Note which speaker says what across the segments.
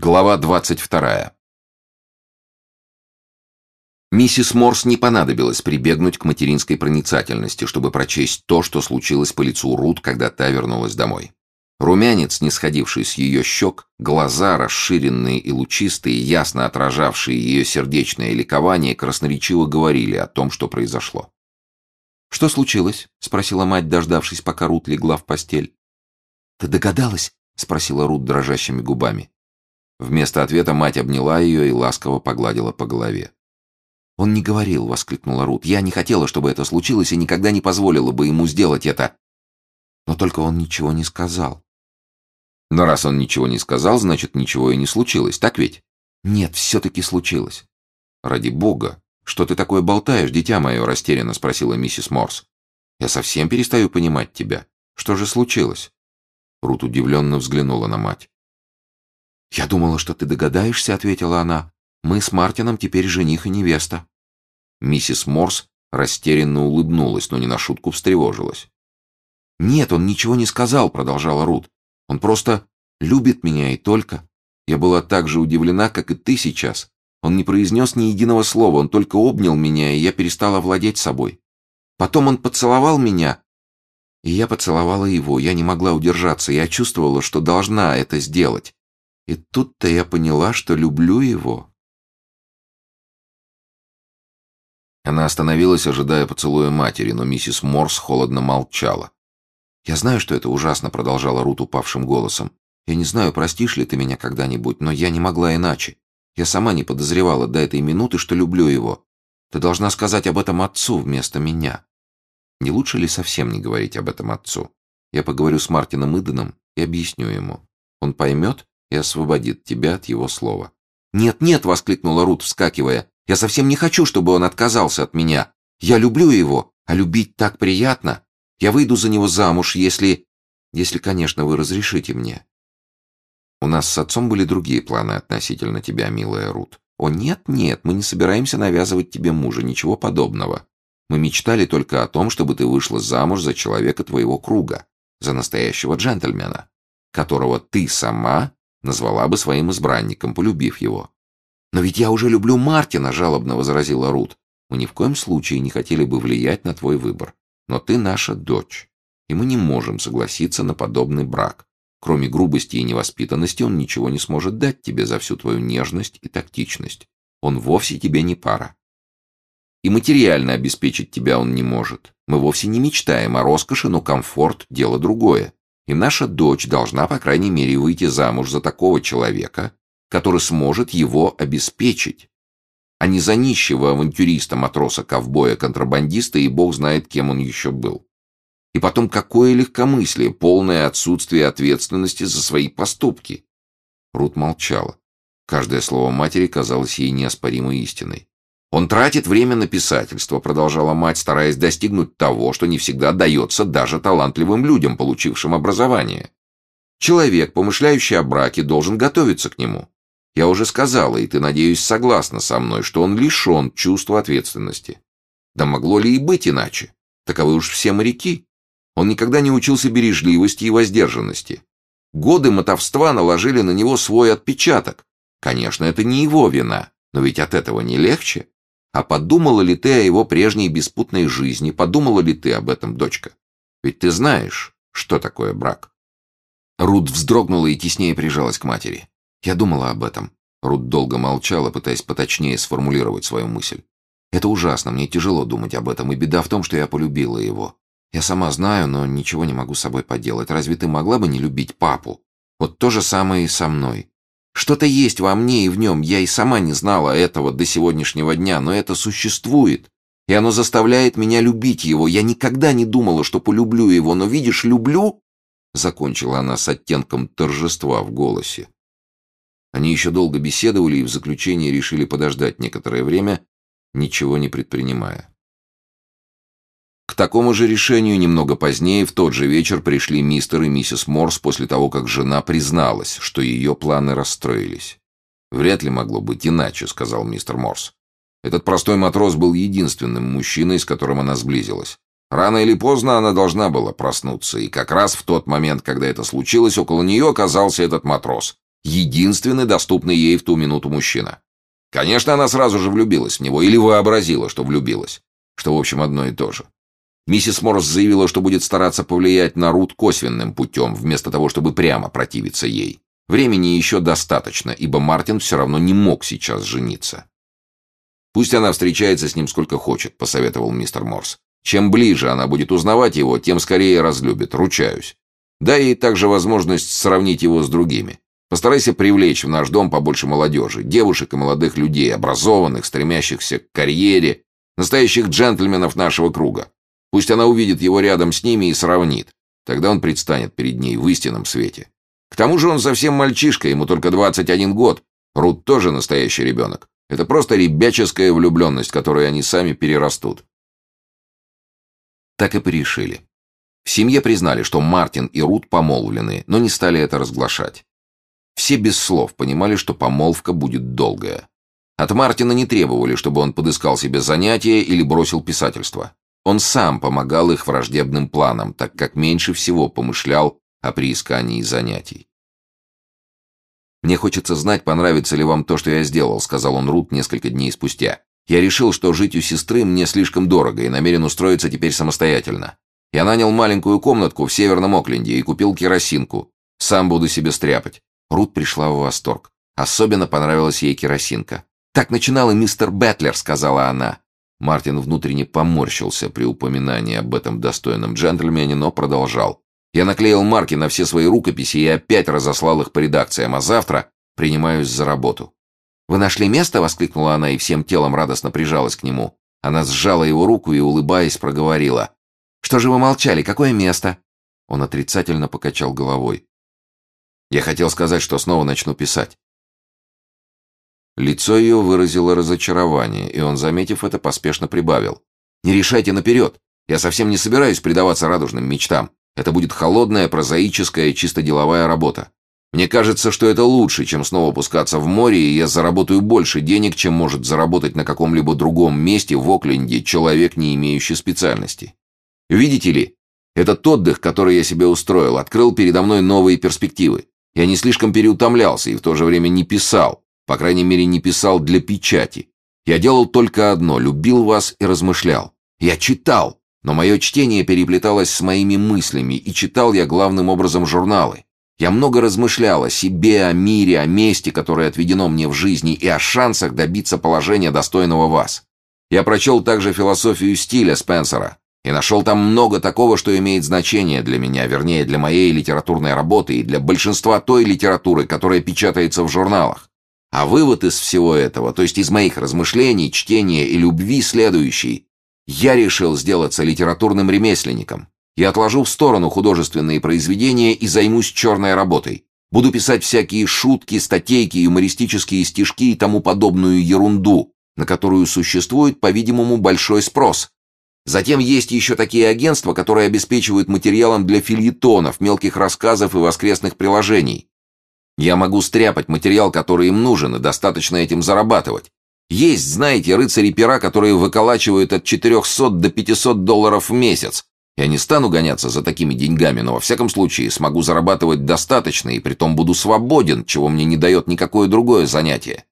Speaker 1: Глава 22. Миссис Морс не понадобилось прибегнуть к материнской проницательности, чтобы прочесть то, что случилось по лицу Рут, когда та вернулась домой. Румянец, не сходивший с ее щек, глаза, расширенные и лучистые, ясно отражавшие ее сердечное ликование, красноречиво говорили о том, что произошло. «Что случилось?» — спросила мать, дождавшись, пока Рут легла в постель. «Ты догадалась?» — спросила Рут дрожащими губами. Вместо ответа мать обняла ее и ласково погладила по голове. «Он не говорил», — воскликнула Рут. «Я не хотела, чтобы это случилось, и никогда не позволила бы ему сделать это. Но только он ничего не сказал». «Но раз он ничего не сказал, значит, ничего и не случилось, так ведь?» «Нет, все-таки случилось». «Ради бога! Что ты такое болтаешь, дитя мое?» — растерянно спросила миссис Морс. «Я совсем перестаю понимать тебя. Что же случилось?» Рут удивленно взглянула на мать. «Я думала, что ты догадаешься», — ответила она. «Мы с Мартином теперь жених и невеста». Миссис Морс растерянно улыбнулась, но не на шутку встревожилась. «Нет, он ничего не сказал», — продолжала Рут. «Он просто любит меня и только. Я была так же удивлена, как и ты сейчас. Он не произнес ни единого слова, он только обнял меня, и я перестала владеть собой. Потом он поцеловал меня, и я поцеловала его. Я не могла удержаться, я чувствовала, что должна это сделать. И тут-то я поняла, что люблю его. Она остановилась, ожидая поцелуя матери, но миссис Морс холодно молчала. «Я знаю, что это ужасно», — продолжала Рут упавшим голосом. «Я не знаю, простишь ли ты меня когда-нибудь, но я не могла иначе. Я сама не подозревала до этой минуты, что люблю его. Ты должна сказать об этом отцу вместо меня. Не лучше ли совсем не говорить об этом отцу? Я поговорю с Мартином Иденом и объясню ему. Он поймет и освободит тебя от его слова. «Нет, нет!» — воскликнула Рут, вскакивая. «Я совсем не хочу, чтобы он отказался от меня. Я люблю его, а любить так приятно. Я выйду за него замуж, если... Если, конечно, вы разрешите мне». «У нас с отцом были другие планы относительно тебя, милая Рут. О, нет, нет, мы не собираемся навязывать тебе мужа, ничего подобного. Мы мечтали только о том, чтобы ты вышла замуж за человека твоего круга, за настоящего джентльмена, которого ты сама Назвала бы своим избранником, полюбив его. «Но ведь я уже люблю Мартина», — жалобно возразила Рут. «Мы ни в коем случае не хотели бы влиять на твой выбор. Но ты наша дочь, и мы не можем согласиться на подобный брак. Кроме грубости и невоспитанности он ничего не сможет дать тебе за всю твою нежность и тактичность. Он вовсе тебе не пара. И материально обеспечить тебя он не может. Мы вовсе не мечтаем о роскоши, но комфорт – дело другое. И наша дочь должна, по крайней мере, выйти замуж за такого человека, который сможет его обеспечить, а не за нищего авантюриста, матроса, ковбоя, контрабандиста и бог знает, кем он еще был. И потом, какое легкомыслие, полное отсутствие ответственности за свои поступки. Рут молчала. Каждое слово матери казалось ей неоспоримой истиной. Он тратит время на писательство, продолжала мать, стараясь достигнуть того, что не всегда дается даже талантливым людям, получившим образование. Человек, помышляющий о браке, должен готовиться к нему. Я уже сказала, и ты, надеюсь, согласна со мной, что он лишен чувства ответственности. Да могло ли и быть иначе? Таковы уж все моряки. Он никогда не учился бережливости и воздержанности. Годы мотовства наложили на него свой отпечаток. Конечно, это не его вина, но ведь от этого не легче. А подумала ли ты о его прежней беспутной жизни? Подумала ли ты об этом, дочка? Ведь ты знаешь, что такое брак. Рут вздрогнула и теснее прижалась к матери. Я думала об этом. Рут долго молчала, пытаясь поточнее сформулировать свою мысль. Это ужасно, мне тяжело думать об этом, и беда в том, что я полюбила его. Я сама знаю, но ничего не могу с собой поделать. Разве ты могла бы не любить папу? Вот то же самое и со мной. Что-то есть во мне и в нем, я и сама не знала этого до сегодняшнего дня, но это существует. И оно заставляет меня любить его. Я никогда не думала, что полюблю его, но, видишь, люблю...» Закончила она с оттенком торжества в голосе. Они еще долго беседовали и в заключение решили подождать некоторое время, ничего не предпринимая. К такому же решению немного позднее в тот же вечер пришли мистер и миссис Морс после того, как жена призналась, что ее планы расстроились. «Вряд ли могло быть иначе», — сказал мистер Морс. «Этот простой матрос был единственным мужчиной, с которым она сблизилась. Рано или поздно она должна была проснуться, и как раз в тот момент, когда это случилось, около нее оказался этот матрос. Единственный доступный ей в ту минуту мужчина. Конечно, она сразу же влюбилась в него или вообразила, что влюбилась. Что, в общем, одно и то же. Миссис Морс заявила, что будет стараться повлиять на Рут косвенным путем, вместо того, чтобы прямо противиться ей. Времени еще достаточно, ибо Мартин все равно не мог сейчас жениться. «Пусть она встречается с ним сколько хочет», — посоветовал мистер Морс. «Чем ближе она будет узнавать его, тем скорее разлюбит, ручаюсь. Дай ей также возможность сравнить его с другими. Постарайся привлечь в наш дом побольше молодежи, девушек и молодых людей, образованных, стремящихся к карьере, настоящих джентльменов нашего круга. Пусть она увидит его рядом с ними и сравнит. Тогда он предстанет перед ней в истинном свете. К тому же он совсем мальчишка, ему только 21 год. Рут тоже настоящий ребенок. Это просто ребяческая влюбленность, которую они сами перерастут. Так и порешили. В семье признали, что Мартин и Рут помолвлены, но не стали это разглашать. Все без слов понимали, что помолвка будет долгая. От Мартина не требовали, чтобы он подыскал себе занятие или бросил писательство. Он сам помогал их враждебным планам, так как меньше всего помышлял о приискании занятий. «Мне хочется знать, понравится ли вам то, что я сделал», — сказал он Рут несколько дней спустя. «Я решил, что жить у сестры мне слишком дорого и намерен устроиться теперь самостоятельно. Я нанял маленькую комнатку в Северном Окленде и купил керосинку. Сам буду себе стряпать». Рут пришла в восторг. Особенно понравилась ей керосинка. «Так начинал и мистер Бэтлер», — сказала она. Мартин внутренне поморщился при упоминании об этом достойном джентльмене, но продолжал. Я наклеил марки на все свои рукописи и опять разослал их по редакциям, а завтра принимаюсь за работу. «Вы нашли место?» — воскликнула она и всем телом радостно прижалась к нему. Она сжала его руку и, улыбаясь, проговорила. «Что же вы молчали? Какое место?» Он отрицательно покачал головой. «Я хотел сказать, что снова начну писать». Лицо ее выразило разочарование, и он, заметив это, поспешно прибавил. «Не решайте наперед. Я совсем не собираюсь предаваться радужным мечтам. Это будет холодная, прозаическая, чисто деловая работа. Мне кажется, что это лучше, чем снова пускаться в море, и я заработаю больше денег, чем может заработать на каком-либо другом месте в Окленде человек, не имеющий специальности. Видите ли, этот отдых, который я себе устроил, открыл передо мной новые перспективы. Я не слишком переутомлялся и в то же время не писал, по крайней мере, не писал для печати. Я делал только одно — любил вас и размышлял. Я читал, но мое чтение переплеталось с моими мыслями, и читал я главным образом журналы. Я много размышлял о себе, о мире, о месте, которое отведено мне в жизни, и о шансах добиться положения, достойного вас. Я прочел также философию стиля Спенсера и нашел там много такого, что имеет значение для меня, вернее, для моей литературной работы и для большинства той литературы, которая печатается в журналах. А вывод из всего этого, то есть из моих размышлений, чтения и любви, следующий. Я решил сделаться литературным ремесленником. Я отложу в сторону художественные произведения и займусь черной работой. Буду писать всякие шутки, статейки, юмористические стишки и тому подобную ерунду, на которую существует, по-видимому, большой спрос. Затем есть еще такие агентства, которые обеспечивают материалом для фильетонов, мелких рассказов и воскресных приложений. Я могу стряпать материал, который им нужен, и достаточно этим зарабатывать. Есть, знаете, рыцари пера, которые выколачивают от 400 до 500 долларов в месяц. Я не стану гоняться за такими деньгами, но во всяком случае смогу зарабатывать достаточно и притом буду свободен, чего мне не дает никакое другое занятие.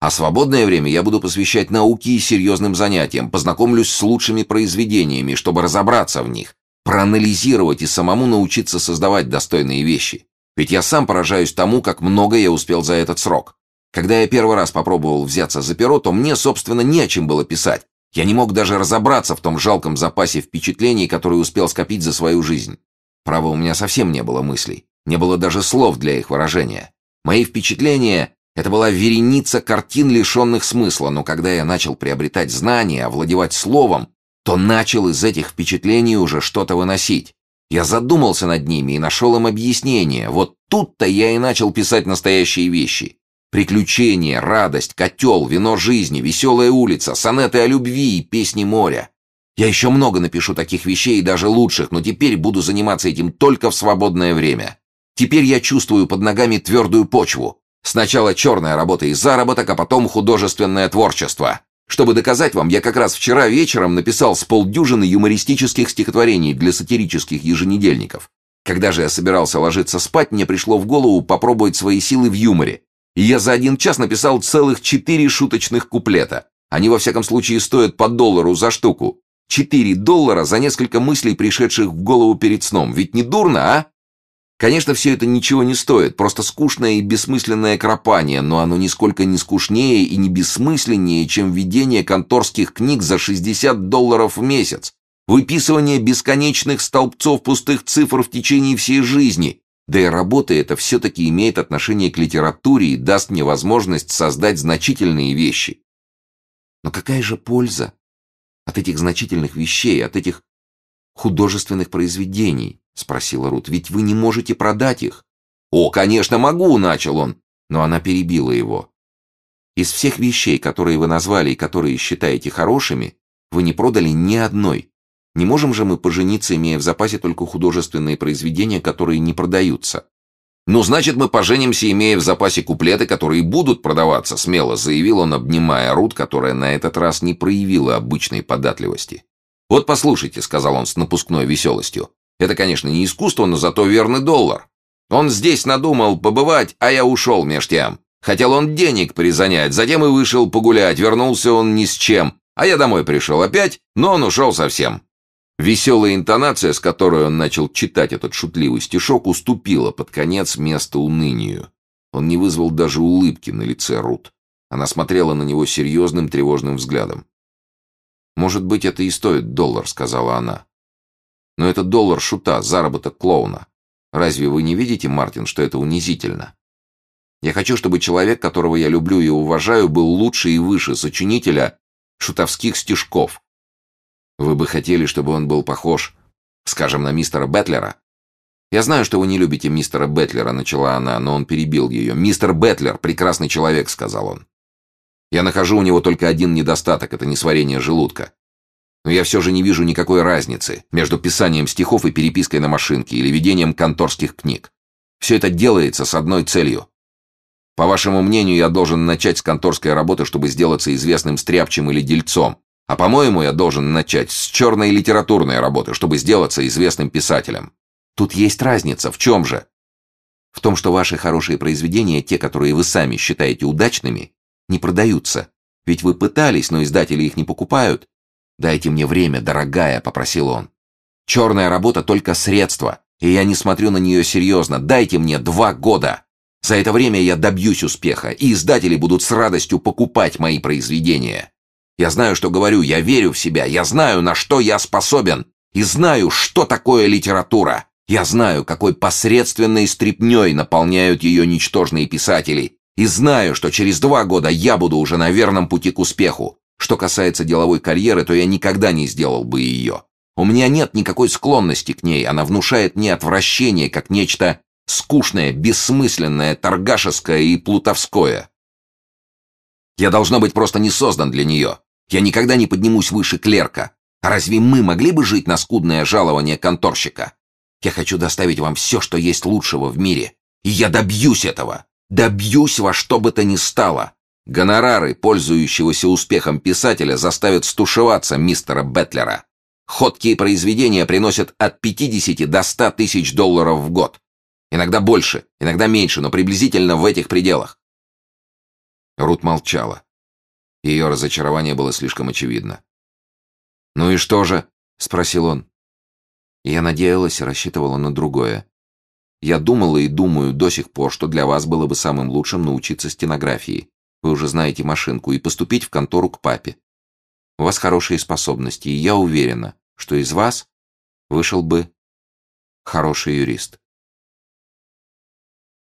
Speaker 1: А свободное время я буду посвящать науке и серьезным занятиям, познакомлюсь с лучшими произведениями, чтобы разобраться в них, проанализировать и самому научиться создавать достойные вещи. Ведь я сам поражаюсь тому, как много я успел за этот срок. Когда я первый раз попробовал взяться за перо, то мне, собственно, не о чем было писать. Я не мог даже разобраться в том жалком запасе впечатлений, который успел скопить за свою жизнь. Право, у меня совсем не было мыслей. Не было даже слов для их выражения. Мои впечатления — это была вереница картин, лишенных смысла, но когда я начал приобретать знания, овладевать словом, то начал из этих впечатлений уже что-то выносить. Я задумался над ними и нашел им объяснение. Вот тут-то я и начал писать настоящие вещи. Приключения, радость, котел, вино жизни, веселая улица, сонеты о любви и песни моря. Я еще много напишу таких вещей и даже лучших, но теперь буду заниматься этим только в свободное время. Теперь я чувствую под ногами твердую почву. Сначала черная работа и заработок, а потом художественное творчество. Чтобы доказать вам, я как раз вчера вечером написал с полдюжины юмористических стихотворений для сатирических еженедельников. Когда же я собирался ложиться спать, мне пришло в голову попробовать свои силы в юморе. И я за один час написал целых четыре шуточных куплета. Они, во всяком случае, стоят по доллару за штуку. Четыре доллара за несколько мыслей, пришедших в голову перед сном. Ведь не дурно, а? Конечно, все это ничего не стоит, просто скучное и бессмысленное кропание, но оно нисколько не скучнее и не бессмысленнее, чем ведение конторских книг за 60 долларов в месяц, выписывание бесконечных столбцов пустых цифр в течение всей жизни. Да и работа эта все-таки имеет отношение к литературе и даст мне возможность создать значительные вещи. Но какая же польза от этих значительных вещей, от этих художественных произведений? — спросила Рут. «Ведь вы не можете продать их». «О, конечно, могу!» — начал он. Но она перебила его. «Из всех вещей, которые вы назвали и которые считаете хорошими, вы не продали ни одной. Не можем же мы пожениться, имея в запасе только художественные произведения, которые не продаются». «Ну, значит, мы поженимся, имея в запасе куплеты, которые будут продаваться», — смело заявил он, обнимая Рут, которая на этот раз не проявила обычной податливости. «Вот послушайте», — сказал он с напускной веселостью, это, конечно, не искусство, но зато верный доллар. Он здесь надумал побывать, а я ушел меж тем. Хотел он денег призанять, затем и вышел погулять, вернулся он ни с чем. А я домой пришел опять, но он ушел совсем. Веселая интонация, с которой он начал читать этот шутливый стишок, уступила под конец место унынию. Он не вызвал даже улыбки на лице Рут. Она смотрела на него серьезным тревожным взглядом. «Может быть, это и стоит доллар», — сказала она. Но это доллар шута, заработок клоуна. Разве вы не видите, Мартин, что это унизительно? Я хочу, чтобы человек, которого я люблю и уважаю, был лучше и выше сочинителя шутовских стишков. Вы бы хотели, чтобы он был похож, скажем, на мистера Бетлера? Я знаю, что вы не любите мистера Бетлера, начала она, но он перебил ее. Мистер Бетлер — прекрасный человек, сказал он. Я нахожу у него только один недостаток — это несварение желудка. Но я все же не вижу никакой разницы между писанием стихов и перепиской на машинке или ведением конторских книг. Все это делается с одной целью. По вашему мнению, я должен начать с конторской работы, чтобы сделаться известным стряпчем или дельцом. А по-моему, я должен начать с черной литературной работы, чтобы сделаться известным писателем. Тут есть разница. В чем же? В том, что ваши хорошие произведения, те, которые вы сами считаете удачными, не продаются. Ведь вы пытались, но издатели их не покупают. «Дайте мне время, дорогая», — попросил он. «Черная работа только средство, и я не смотрю на нее серьезно. Дайте мне два года. За это время я добьюсь успеха, и издатели будут с радостью покупать мои произведения. Я знаю, что говорю, я верю в себя, я знаю, на что я способен, и знаю, что такое литература. Я знаю, какой посредственной стряпней наполняют ее ничтожные писатели, и знаю, что через два года я буду уже на верном пути к успеху. Что касается деловой карьеры, то я никогда не сделал бы ее. У меня нет никакой склонности к ней, она внушает мне отвращение, как нечто скучное, бессмысленное, торгашеское и плутовское. Я, должно быть, просто не создан для нее. Я никогда не поднимусь выше клерка. Разве мы могли бы жить на скудное жалование конторщика? Я хочу доставить вам все, что есть лучшего в мире. И я добьюсь этого. Добьюсь во что бы то ни стало. Гонорары пользующегося успехом писателя заставят стушеваться мистера Бетлера. Ходкие произведения приносят от 50 до 100 тысяч долларов в год. Иногда больше, иногда меньше, но приблизительно в этих пределах. Рут молчала. Ее разочарование было слишком очевидно. «Ну и что же?» — спросил он. Я надеялась и рассчитывала на другое. Я думала и думаю до сих пор, что для вас было бы самым лучшим научиться стенографии. Вы уже знаете машинку, и поступить в контору к папе. У вас хорошие способности, и я уверена, что из вас вышел бы хороший юрист.